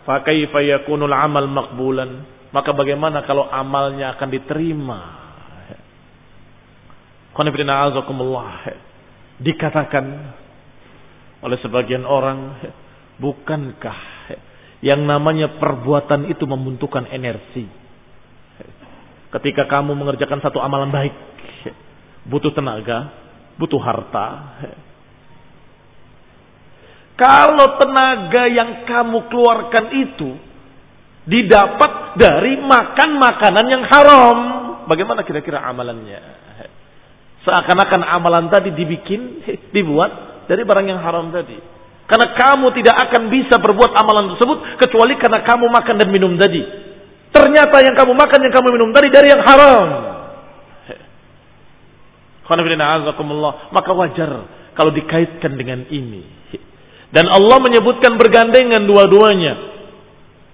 fakaifa yakunul amal makbulan. Maka bagaimana kalau amalnya akan diterima? Dikatakan oleh sebagian orang, bukankah yang namanya perbuatan itu membutuhkan energi. Ketika kamu mengerjakan satu amalan baik, butuh tenaga, butuh harta. Kalau tenaga yang kamu keluarkan itu didapat dari makan makanan yang haram, bagaimana kira-kira amalannya? Seakan-akan amalan tadi dibikin, dibuat dari barang yang haram tadi. Karena kamu tidak akan bisa berbuat amalan tersebut kecuali karena kamu makan dan minum tadi. Ternyata yang kamu makan, yang kamu minum tadi dari yang haram. Maka wajar kalau dikaitkan dengan ini. Dan Allah menyebutkan bergandengan dua-duanya.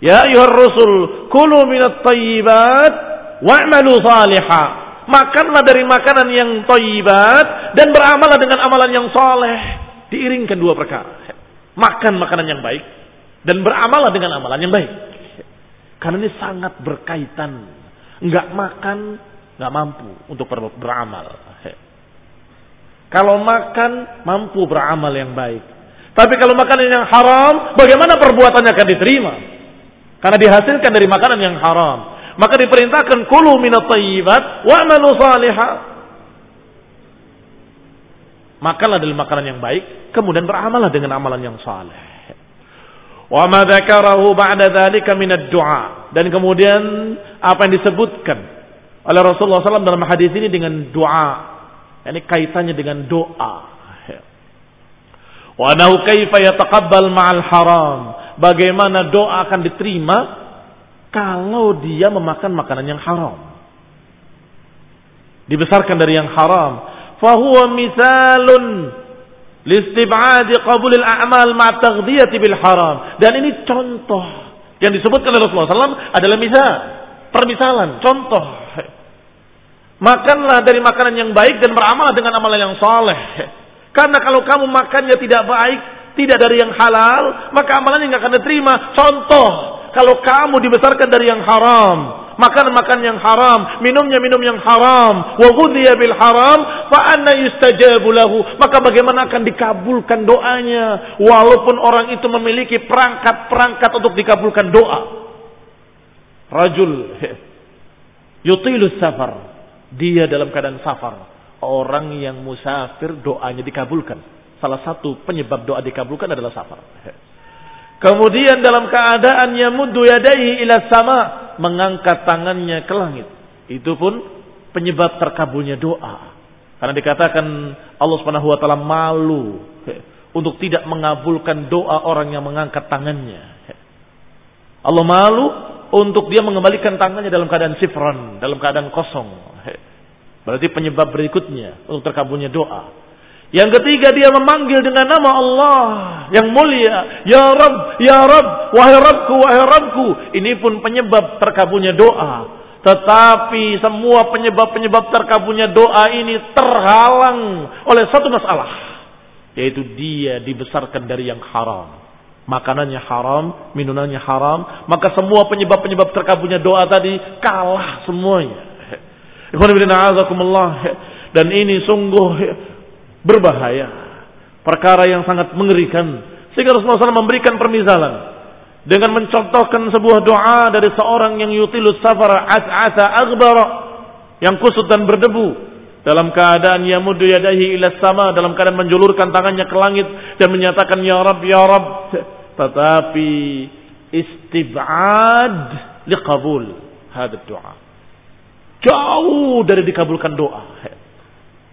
Ya ayuhar rasul, kulu minat tayyibat wa'malu salihah. Makanlah dari makanan yang tayyibat dan beramalah dengan amalan yang saleh. Diiringkan dua perkara makan makanan yang baik dan beramalah dengan amalan yang baik. Karena ini sangat berkaitan. Enggak makan, enggak mampu untuk ber beramal. Kalau makan, mampu beramal yang baik. Tapi kalau makanan yang haram, bagaimana perbuatannya akan diterima? Karena dihasilkan dari makanan yang haram. Maka diperintahkan kulu minat tayyibat wa amalu salihah makanlah dari makanan yang baik, kemudian beramallah dengan amalan yang saleh. Wa ma dzakarahu ba'da dzalika ad-du'a. Dan kemudian apa yang disebutkan oleh Rasulullah SAW dalam hadis ini dengan doa. Ini kaitannya dengan doa. Wa nahu kaifa yataqabbal ma'al haram. Bagaimana doa akan diterima kalau dia memakan makanan yang haram. Dibesarkan dari yang haram fahuwa misalun listib'adi qabulil a'mal ma taghdiyati bil haram. Dan ini contoh yang disebutkan oleh Rasulullah SAW adalah misal, permisalan, contoh. Makanlah dari makanan yang baik dan beramal dengan amalan yang saleh. Karena kalau kamu makannya tidak baik, tidak dari yang halal, maka amalannya nggak akan diterima. Contoh, kalau kamu dibesarkan dari yang haram, makan-makan yang haram, minumnya minum yang haram, wa bil haram, fa anna yustajabu lahu. Maka bagaimana akan dikabulkan doanya walaupun orang itu memiliki perangkat-perangkat untuk dikabulkan doa. Rajul (laughs) yutilu safar. Dia dalam keadaan safar. orang yang musafir doanya dikabulkan. Salah satu penyebab doa dikabulkan adalah safar. (laughs) Kemudian dalam keadaan yamuddu yadaihi ila sama, mengangkat tangannya ke langit. Itu pun penyebab terkabulnya doa. Karena dikatakan Allah Subhanahu wa taala malu untuk tidak mengabulkan doa orang yang mengangkat tangannya. Allah malu untuk dia mengembalikan tangannya dalam keadaan sifran, dalam keadaan kosong. Berarti penyebab berikutnya untuk terkabulnya doa. Yang ketiga dia memanggil dengan nama Allah yang mulia. Ya Rabb, Ya Rabb, wahai Rabbku, wahai Rabbku. Ini pun penyebab terkabulnya doa. Tetapi semua penyebab-penyebab terkabulnya doa ini terhalang oleh satu masalah. Yaitu dia dibesarkan dari yang haram. Makanannya haram, minumannya haram. Maka semua penyebab-penyebab terkabulnya doa tadi kalah semuanya. Dan ini sungguh berbahaya. Perkara yang sangat mengerikan. Sehingga Rasulullah SAW memberikan permisalan. Dengan mencontohkan sebuah doa dari seorang yang yutilus safara as'asa aghbara. Yang kusut dan berdebu. Dalam keadaan yamudu yadahi ila sama. Dalam keadaan menjulurkan tangannya ke langit. Dan menyatakan Ya Rab, Ya Rab. Tetapi istibad liqabul hadat doa. Jauh dari dikabulkan doa.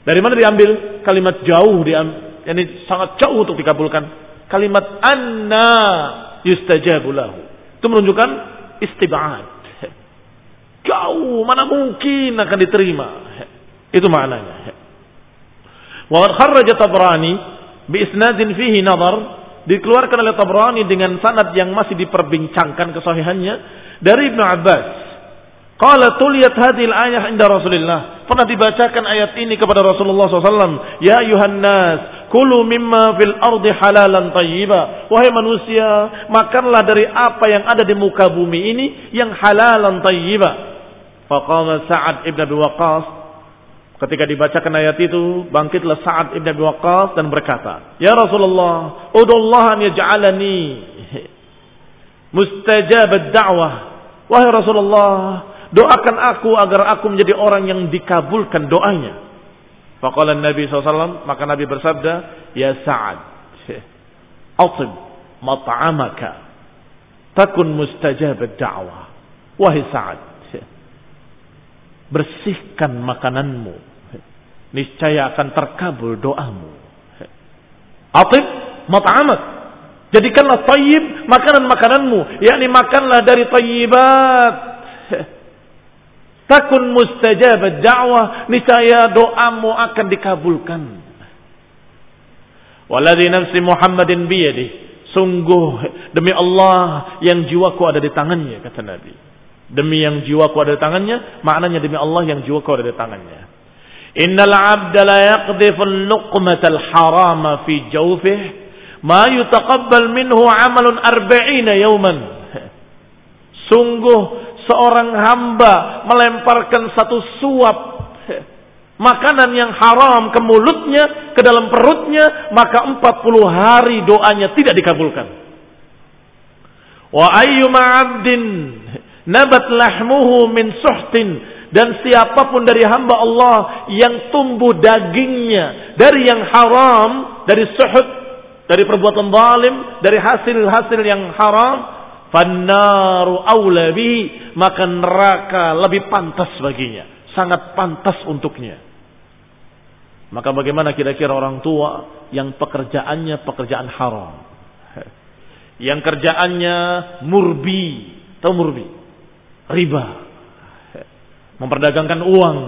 Dari mana diambil kalimat jauh diambil, ini sangat jauh untuk dikabulkan. Kalimat anna yustajabu lahu. Itu menunjukkan istibad. Jauh mana mungkin akan diterima. Itu maknanya. Wa kharraja Tabrani bi isnadin fihi nazar dikeluarkan oleh Tabrani dengan sanad yang masih diperbincangkan kesahihannya dari Ibnu Abbas Qala tuliyat hadil ayah inda Rasulillah. Pernah dibacakan ayat ini kepada Rasulullah SAW. Ya Yuhannas, kulu mimma fil ardi halalan tayyiba. Wahai manusia, makanlah dari apa yang ada di muka bumi ini yang halalan tayyiba. Faqama Sa'ad ibn Abi Waqqas. Ketika dibacakan ayat itu, bangkitlah Sa'ad ibn Abi Waqqas dan berkata, Ya Rasulullah, udullah an yaj'alani mustajab ad-da'wah. Wahai Rasulullah, Doakan aku agar aku menjadi orang yang dikabulkan doanya. Faqala Nabi SAW, maka Nabi bersabda, Ya Sa'ad, atib mat'amaka, takun mustajab da'wah. Wahai Sa'ad, bersihkan makananmu, niscaya akan terkabul doamu. Atib mat'amak, jadikanlah tayyib makanan-makananmu, yakni makanlah dari tayyibat takun mustajab dakwah niscaya doamu akan dikabulkan. Waladhi nafsi Muhammadin biyadi sungguh demi Allah yang jiwaku ada di tangannya kata Nabi. Demi yang jiwaku ada di tangannya maknanya demi Allah yang jiwaku ada di tangannya. Innal abda la yaqdhifu al-luqmata al-harama fi jawfihi ma yutaqabbal minhu amalun arba'ina yawman. Sungguh seorang hamba melemparkan satu suap (laughs) makanan yang haram ke mulutnya, ke dalam perutnya, maka 40 hari doanya tidak dikabulkan. Wa ayyuma 'abdin nabat lahmuhu min suhtin dan siapa pun dari hamba Allah yang tumbuh dagingnya dari yang haram, dari suhud, dari perbuatan zalim, dari hasil-hasil yang haram, Fannaru awla bihi, maka neraka lebih pantas baginya, sangat pantas untuknya. Maka bagaimana kira-kira orang tua yang pekerjaannya pekerjaan haram? (laughs) Yang kerjaannya murbi, tahu murbi? Riba. (laughs) Memperdagangkan uang.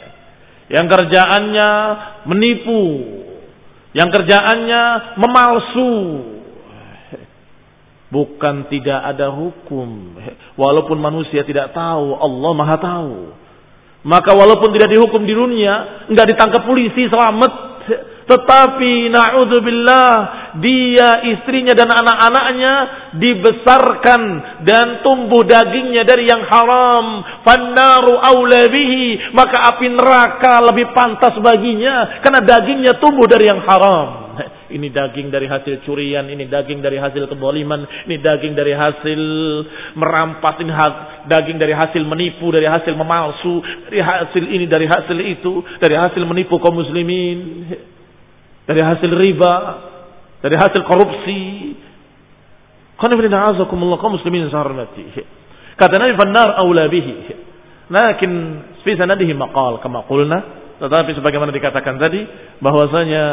(laughs) Yang kerjaannya menipu. Yang kerjaannya memalsu Bukan tidak ada hukum. Walaupun manusia tidak tahu, Allah maha tahu. Maka walaupun tidak dihukum di dunia, enggak ditangkap polisi, selamat. Tetapi na'udzubillah, dia, istrinya dan anak-anaknya dibesarkan dan tumbuh dagingnya dari yang haram. Fannaru awla bihi, maka api neraka lebih pantas baginya karena dagingnya tumbuh dari yang haram. Ini daging dari hasil curian, ini daging dari hasil keboliman, ini daging dari hasil merampas, ini daging dari hasil menipu, dari hasil memalsu, dari hasil ini, dari hasil itu, dari hasil menipu kaum muslimin, dari hasil riba, dari hasil korupsi. muslimin Kata Nabi Fannar awla bihi. Lakin fi sanadihi maqal kama qulna tetapi sebagaimana dikatakan tadi bahwasanya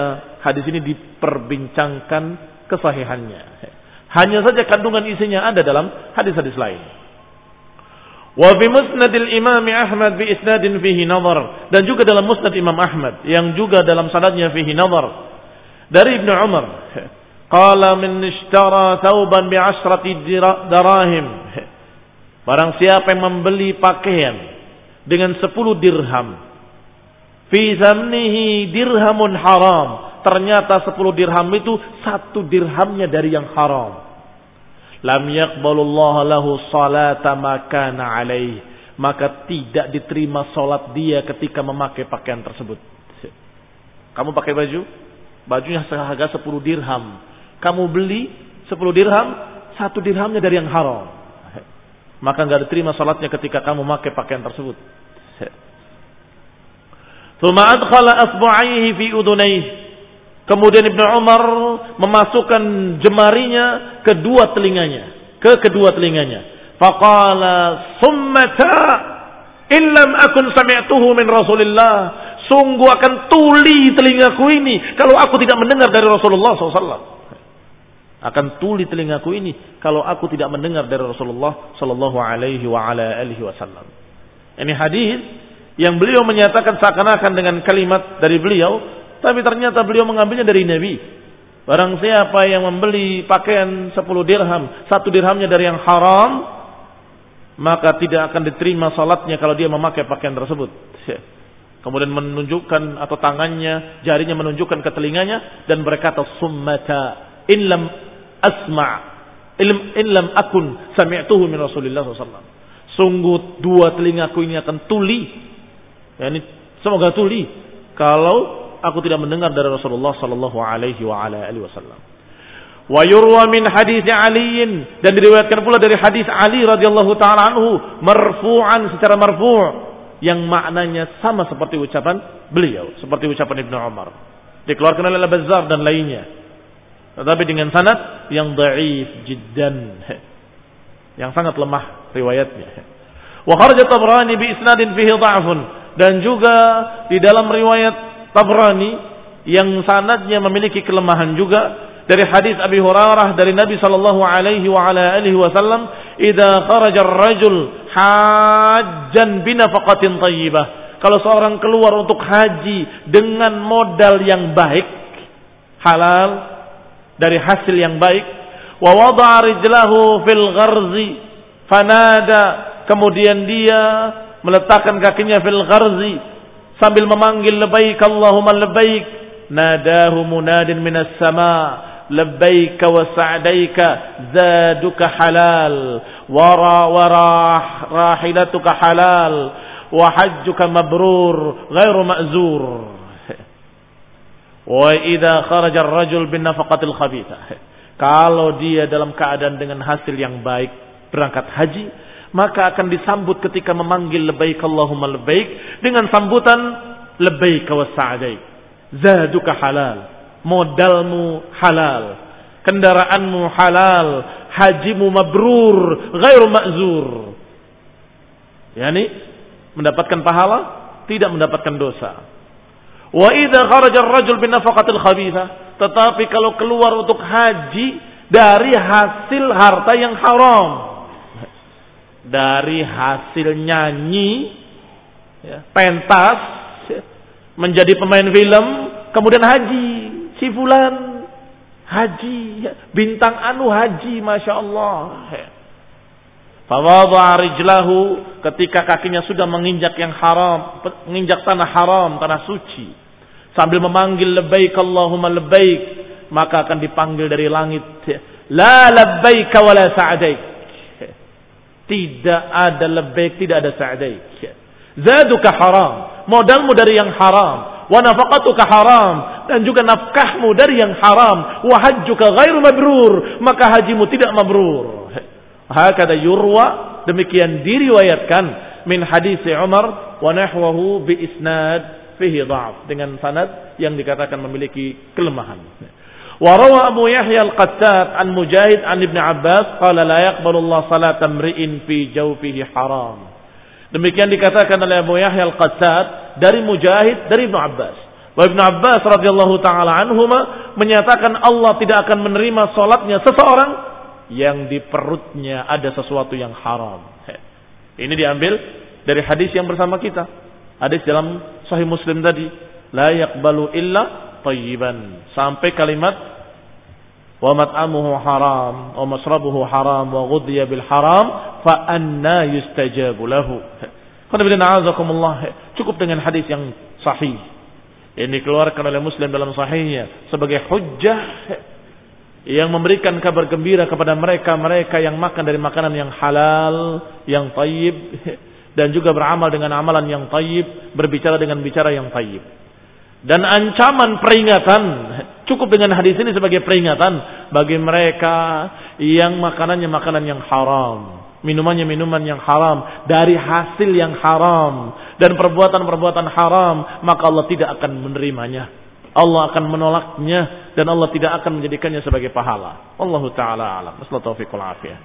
hadis ini diperbincangkan kesahihannya. Hanya saja kandungan isinya ada dalam hadis-hadis lain. Wa fi musnadil Imam Ahmad bi isnadin fihi nazar dan juga dalam musnad Imam Ahmad yang juga dalam sanadnya fihi nazar dari Ibnu Umar qala min ishtara thawban bi asrati darahim barang siapa yang membeli pakaian dengan 10 dirham Fi zamnihi dirhamun haram. Ternyata 10 dirham itu satu dirhamnya dari yang haram. Lam yakbalullah lahu salata makana alaih. Maka tidak diterima solat dia ketika memakai pakaian tersebut. Kamu pakai baju? Bajunya seharga 10 dirham. Kamu beli 10 dirham, satu dirhamnya dari yang haram. Maka nggak diterima solatnya ketika kamu memakai pakaian tersebut. Thumma adkhala asbu'aihi fi udunaihi. Kemudian Ibnu Umar memasukkan jemarinya ke dua telinganya, ke kedua telinganya. Faqala summata illam akun sami'tuhu min Rasulillah. Sungguh akan tuli telingaku ini kalau aku tidak mendengar dari Rasulullah SAW. Akan tuli telingaku ini kalau aku tidak mendengar dari Rasulullah Sallallahu Alaihi Wasallam. Ini hadis yang beliau menyatakan seakan-akan dengan kalimat dari beliau, tapi ternyata beliau mengambilnya dari Nabi. Barang siapa yang membeli pakaian 10 dirham, satu dirhamnya dari yang haram, maka tidak akan diterima salatnya kalau dia memakai pakaian tersebut. Kemudian menunjukkan atau tangannya, jarinya menunjukkan ke telinganya dan berkata summata in lam asma' in lam akun sami'tuhu min Rasulillah SAW. Sungguh dua telingaku ini akan tuli Ya, ini semoga tuli kalau aku tidak mendengar dari Rasulullah sallallahu alaihi wa ala alihi wasallam. Wa yurwa min hadis Ali dan diriwayatkan pula dari hadis Ali radhiyallahu taala anhu marfu'an secara marfu' yang maknanya sama seperti ucapan beliau, seperti ucapan Ibnu Umar. Dikeluarkan oleh Al-Bazzar dan lainnya. Tetapi dengan sanad yang dhaif jiddan. (laughs) Yang sangat lemah riwayatnya. Wa kharaja Tabrani bi isnadin fihi dha'fun dan juga di dalam riwayat Tabrani yang sanadnya memiliki kelemahan juga dari hadis Abi Hurairah dari Nabi sallallahu alaihi wa ala alihi wasallam idza kharaja ar-rajul hajjan binafaqatin thayyibah kalau seorang keluar untuk haji dengan modal yang baik halal dari hasil yang baik wa wada'a rijlahu fil gharzi fanada kemudian dia meletakkan kakinya fil gharzi sambil memanggil labbaik Allahumma labbaik. Nadahu munadin minas sama. Halal. Wara wara rahilatuka halal. Wa hajjuka mabrur ghairu ma'zur. (laughs) Wa idza kharaja ar-rajul bin nafaqatil khabithah (laughs) kalau dia dalam keadaan dengan hasil yang baik berangkat haji maka akan disambut ketika memanggil lebaik Allahumma lebaik dengan sambutan lebaik wa sa'daik. Zaduka halal, modalmu halal, kendaraanmu halal, hajimu mabrur, ghairu ma'zur. Yani mendapatkan pahala, tidak mendapatkan dosa. Wa idza kharaja ar-rajul bin nafaqatil khabitha, tetapi kalau keluar untuk haji dari hasil harta yang haram, dari hasil nyanyi, ya, pentas, ya, menjadi pemain film, kemudian haji, si fulan haji, ya, bintang anu haji, masya Allah. Ya. rijlahu ketika kakinya sudah menginjak yang haram, menginjak tanah haram, tanah suci. Sambil memanggil lebaik Allahumma lebaik, maka akan dipanggil dari langit. La labbaik wa la. Tidak ada lebih, tidak ada sa'daik. Zaduka haram. Modalmu dari yang haram. Wa nafaqatuka haram. dan juga nafkahmu dari yang haram wa hajjuka ghairu mabrur maka hajimu tidak mabrur hakada yurwa demikian diriwayatkan min hadis Umar wa nahwahu bi isnad fihi dha'f dengan sanad yang dikatakan memiliki kelemahan وروى أبو يحيى القتات عن مجاهد عن ابن عباس قال لا يقبل الله صلاة امرئ في جوفه حرام Demikian dikatakan oleh Abu Yahya Al-Qattat dari Mujahid dari Ibnu Abbas. Wa Ibnu Abbas radhiyallahu taala anhuma menyatakan Allah tidak akan menerima salatnya seseorang yang di perutnya ada sesuatu yang haram. Ini diambil dari hadis yang bersama kita. Hadis dalam Sahih Muslim tadi, la yaqbalu illa tayyiban sampai kalimat wa mat'amuhu haram wa masrabuhu haram wa ghudhiya bil haram fa anna yustajabu lahu. Cukup dengan hadis yang sahih. Yang dikeluarkan oleh Muslim dalam sahihnya sebagai hujjah yang memberikan kabar gembira kepada mereka-mereka yang makan dari makanan yang halal, yang tayyib dan juga beramal dengan amalan yang tayyib, berbicara dengan bicara yang tayyib dan ancaman peringatan cukup dengan hadis ini sebagai peringatan bagi mereka yang makanannya makanan yang haram minumannya minuman yang haram dari hasil yang haram dan perbuatan-perbuatan haram maka Allah tidak akan menerimanya. Allah akan menolaknya dan Allah tidak akan menjadikannya sebagai pahala. Allah taala alam. Afiyah.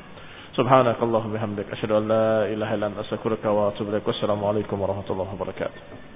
Subhanakallah bihamdik asyhadu an la ilaha illa anta astaghfiruka wa atubu ilaik. Wassalamu alaikum warahmatullahi wabarakatuh